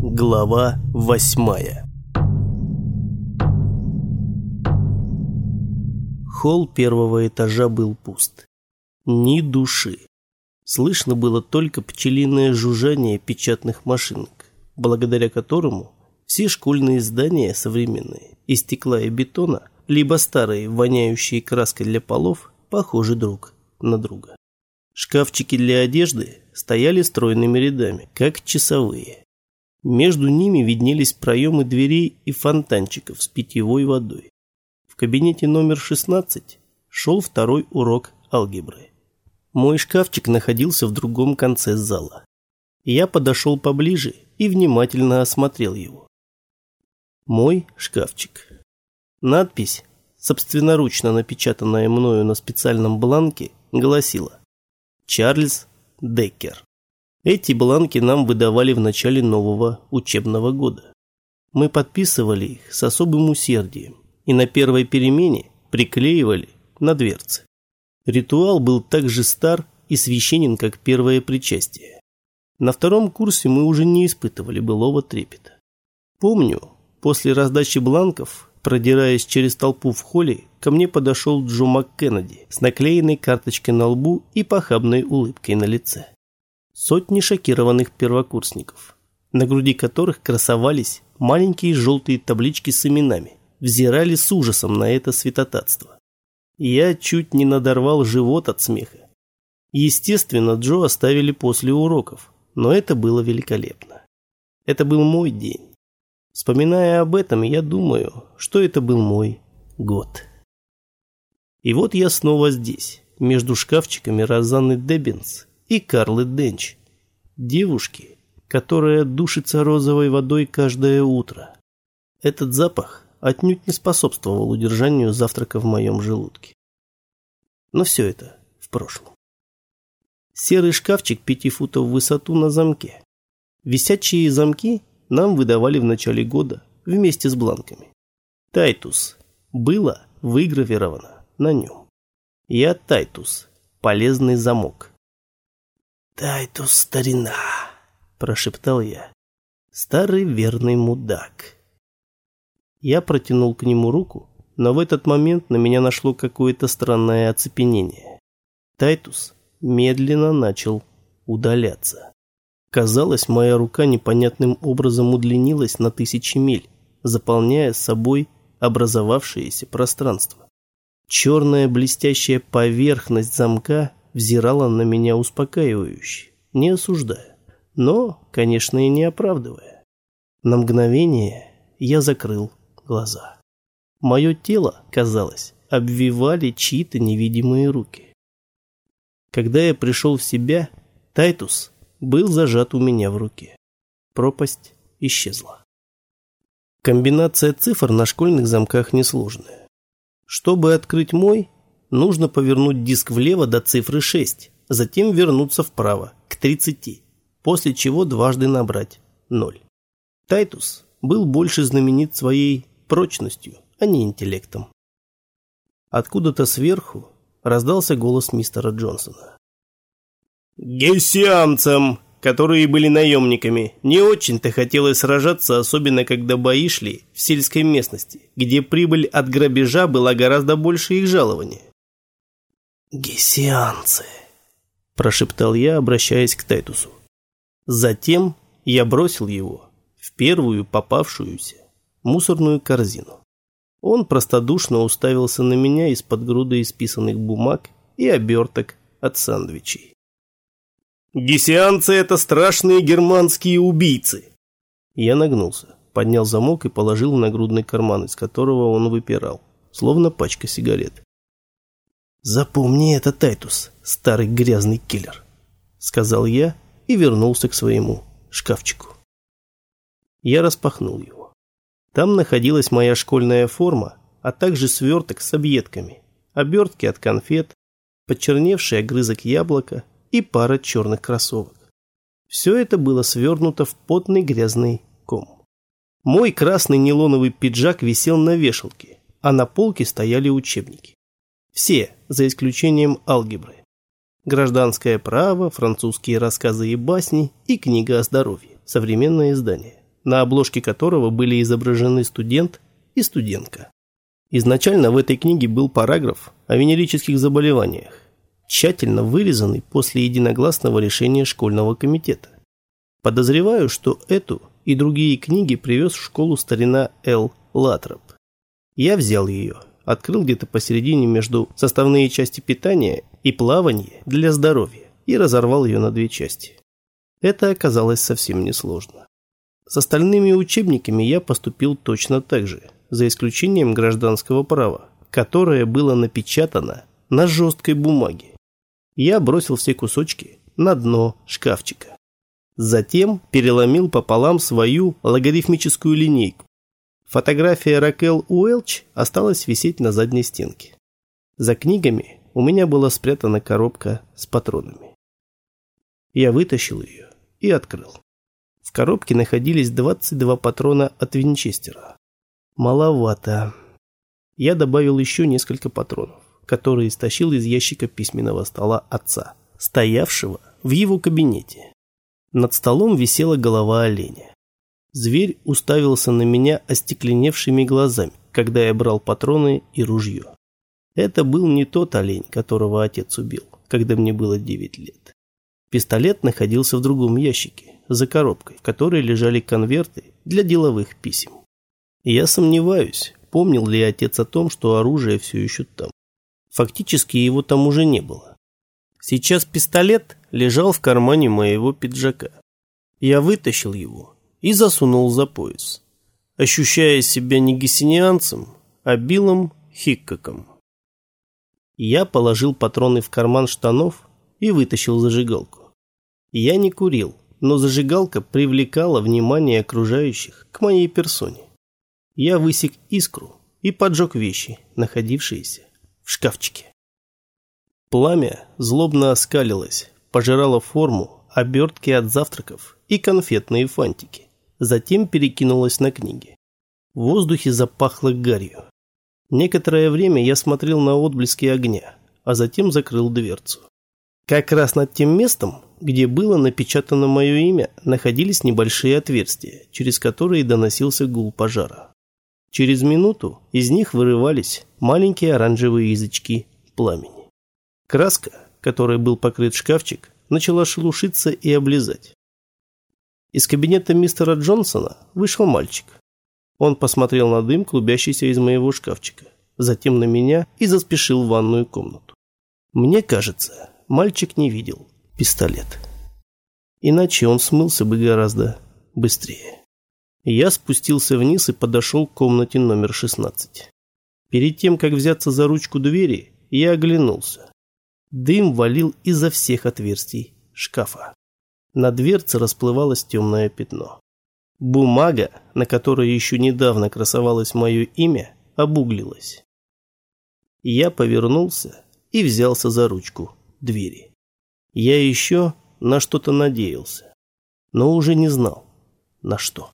Глава восьмая Холл первого этажа был пуст. Ни души. Слышно было только пчелиное жужжание печатных машинок, благодаря которому все школьные здания современные, из стекла и бетона, либо старые, воняющие краской для полов, похожи друг на друга. Шкафчики для одежды стояли стройными рядами, как часовые. Между ними виднелись проемы дверей и фонтанчиков с питьевой водой кабинете номер 16 шел второй урок алгебры. Мой шкафчик находился в другом конце зала. Я подошел поближе и внимательно осмотрел его. Мой шкафчик. Надпись, собственноручно напечатанная мною на специальном бланке, гласила «Чарльз Деккер». Эти бланки нам выдавали в начале нового учебного года. Мы подписывали их с особым усердием, и на первой перемене приклеивали на дверцы. Ритуал был так же стар и священен, как первое причастие. На втором курсе мы уже не испытывали былого трепета. Помню, после раздачи бланков, продираясь через толпу в холле, ко мне подошел Джо МакКеннеди с наклеенной карточкой на лбу и похабной улыбкой на лице. Сотни шокированных первокурсников, на груди которых красовались маленькие желтые таблички с именами, взирали с ужасом на это святотатство. Я чуть не надорвал живот от смеха. Естественно, Джо оставили после уроков, но это было великолепно. Это был мой день. Вспоминая об этом, я думаю, что это был мой год. И вот я снова здесь, между шкафчиками Розанны Деббинс и Карлы Денч. Девушки, которая душится розовой водой каждое утро. Этот запах отнюдь не способствовал удержанию завтрака в моем желудке. Но все это в прошлом. Серый шкафчик пяти футов в высоту на замке. Висячие замки нам выдавали в начале года вместе с бланками. Тайтус было выгравировано на нем. Я Тайтус, полезный замок. «Тайтус, старина!» – прошептал я. «Старый верный мудак». Я протянул к нему руку, но в этот момент на меня нашло какое-то странное оцепенение. Тайтус медленно начал удаляться. Казалось, моя рука непонятным образом удлинилась на тысячи миль, заполняя собой образовавшееся пространство. Черная блестящая поверхность замка взирала на меня успокаивающе, не осуждая, но, конечно, и не оправдывая. На мгновение я закрыл глаза. Мое тело, казалось, обвивали чьи-то невидимые руки. Когда я пришел в себя, Тайтус был зажат у меня в руке. Пропасть исчезла. Комбинация цифр на школьных замках несложная. Чтобы открыть мой, нужно повернуть диск влево до цифры 6, затем вернуться вправо, к 30, после чего дважды набрать 0. Тайтус был больше знаменит своей прочностью, а не интеллектом. Откуда-то сверху раздался голос мистера Джонсона. «Гессиамцам, которые были наемниками, не очень-то хотелось сражаться, особенно когда бои шли в сельской местности, где прибыль от грабежа была гораздо больше их жалования». «Гессианцы», – прошептал я, обращаясь к Тайтусу. Затем я бросил его в первую попавшуюся мусорную корзину. Он простодушно уставился на меня из-под груды исписанных бумаг и оберток от сандвичей. «Гесианцы — это страшные германские убийцы!» Я нагнулся, поднял замок и положил в нагрудный карман, из которого он выпирал, словно пачка сигарет. «Запомни это, Тайтус, старый грязный киллер», — сказал я и вернулся к своему шкафчику. Я распахнул его. Там находилась моя школьная форма, а также сверток с объедками, обертки от конфет, подчерневший огрызок яблока и пара черных кроссовок. Все это было свернуто в потный грязный ком. Мой красный нейлоновый пиджак висел на вешалке, а на полке стояли учебники. Все, за исключением алгебры. Гражданское право, французские рассказы и басни и книга о здоровье, современное издание. на обложке которого были изображены студент и студентка. Изначально в этой книге был параграф о венерических заболеваниях, тщательно вырезанный после единогласного решения школьного комитета. Подозреваю, что эту и другие книги привез в школу старина Л. Латроп. Я взял ее, открыл где-то посередине между составные части питания и плавание для здоровья и разорвал ее на две части. Это оказалось совсем несложно. С остальными учебниками я поступил точно так же, за исключением гражданского права, которое было напечатано на жесткой бумаге. Я бросил все кусочки на дно шкафчика. Затем переломил пополам свою логарифмическую линейку. Фотография Ракел Уэлч осталась висеть на задней стенке. За книгами у меня была спрятана коробка с патронами. Я вытащил ее и открыл. В коробке находились 22 патрона от Винчестера. Маловато. Я добавил еще несколько патронов, которые стащил из ящика письменного стола отца, стоявшего в его кабинете. Над столом висела голова оленя. Зверь уставился на меня остекленевшими глазами, когда я брал патроны и ружье. Это был не тот олень, которого отец убил, когда мне было 9 лет. Пистолет находился в другом ящике, за коробкой, в которой лежали конверты для деловых писем. я сомневаюсь, помнил ли отец о том, что оружие все еще там. Фактически его там уже не было. Сейчас пистолет лежал в кармане моего пиджака. Я вытащил его и засунул за пояс, ощущая себя не гессенианцем, а Биллом Хиккоком. Я положил патроны в карман штанов и вытащил зажигалку. Я не курил, но зажигалка привлекала внимание окружающих к моей персоне. Я высек искру и поджег вещи, находившиеся в шкафчике. Пламя злобно оскалилось, пожирало форму, обертки от завтраков и конфетные фантики. Затем перекинулось на книги. В воздухе запахло гарью. Некоторое время я смотрел на отблески огня, а затем закрыл дверцу. Как раз над тем местом, где было напечатано мое имя, находились небольшие отверстия, через которые доносился гул пожара. Через минуту из них вырывались маленькие оранжевые язычки пламени. Краска, которой был покрыт шкафчик, начала шелушиться и облизать. Из кабинета мистера Джонсона вышел мальчик. Он посмотрел на дым, клубящийся из моего шкафчика, затем на меня и заспешил в ванную комнату. Мне кажется, мальчик не видел пистолет. Иначе он смылся бы гораздо быстрее. Я спустился вниз и подошел к комнате номер 16. Перед тем, как взяться за ручку двери, я оглянулся. Дым валил изо всех отверстий шкафа. На дверце расплывалось темное пятно. Бумага, на которой еще недавно красовалось мое имя, обуглилась. Я повернулся и взялся за ручку двери. Я еще на что-то надеялся, но уже не знал, на что.